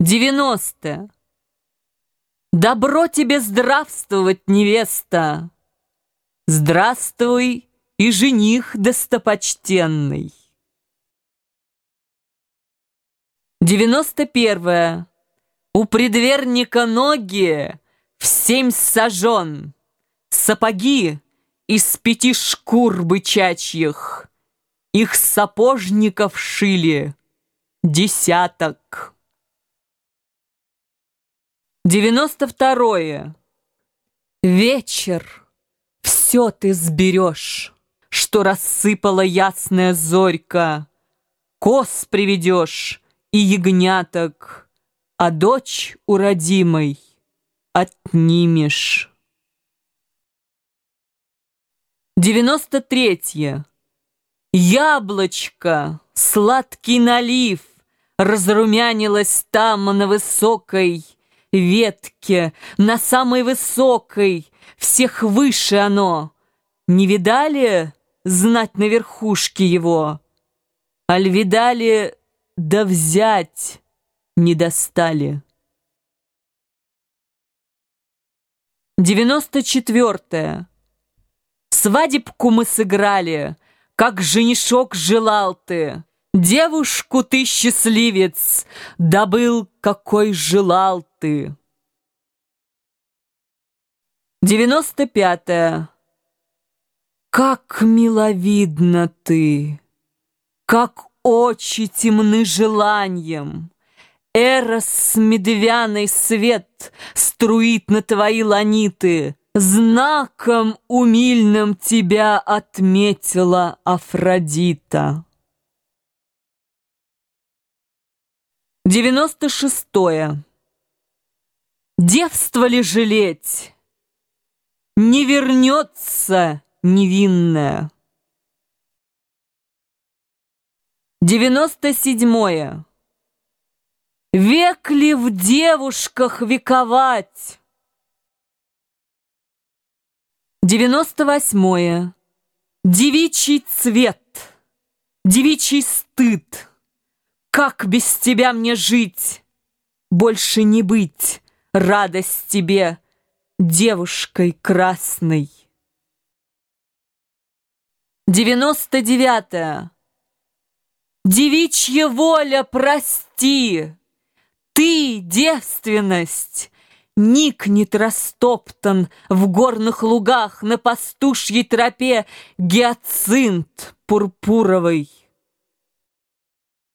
Девяносто. Добро тебе здравствовать, невеста! Здравствуй и жених достопочтенный! Девяносто первое. У предверника ноги в семь сажен, Сапоги из пяти шкур бычачьих, Их сапожников шили десяток. Девяносто второе. Вечер, все ты сберешь, Что рассыпала ясная зорька, Коз приведешь и ягняток, А дочь у родимой отнимешь. Девяносто третье. Яблочко, сладкий налив, Разрумянилось там на высокой ветке, На самой высокой, всех выше оно. Не видали знать на верхушке его? Аль видали да взять не достали. Девяносто четвертое. Свадебку мы сыграли, как женишок желал ты. Девушку ты счастливец, добыл, какой желал ты. Девяносто пятое. Как миловидно ты, как очи темны желанием. Эрос медвяный свет струит на твои ланиты, Знаком умильным тебя отметила Афродита. Девяносто шестое. Девство ли жалеть? Не вернется невинная. Девяносто седьмое. Век ли в девушках вековать? Девяносто восьмое. Девичий цвет, девичий стыд. Как без тебя мне жить? Больше не быть, радость тебе, девушкой красной. Девяносто девятое. Девичья воля, прости! Ты, девственность, Никнет растоптан в горных лугах На пастушьей тропе Гиацинт пурпуровый.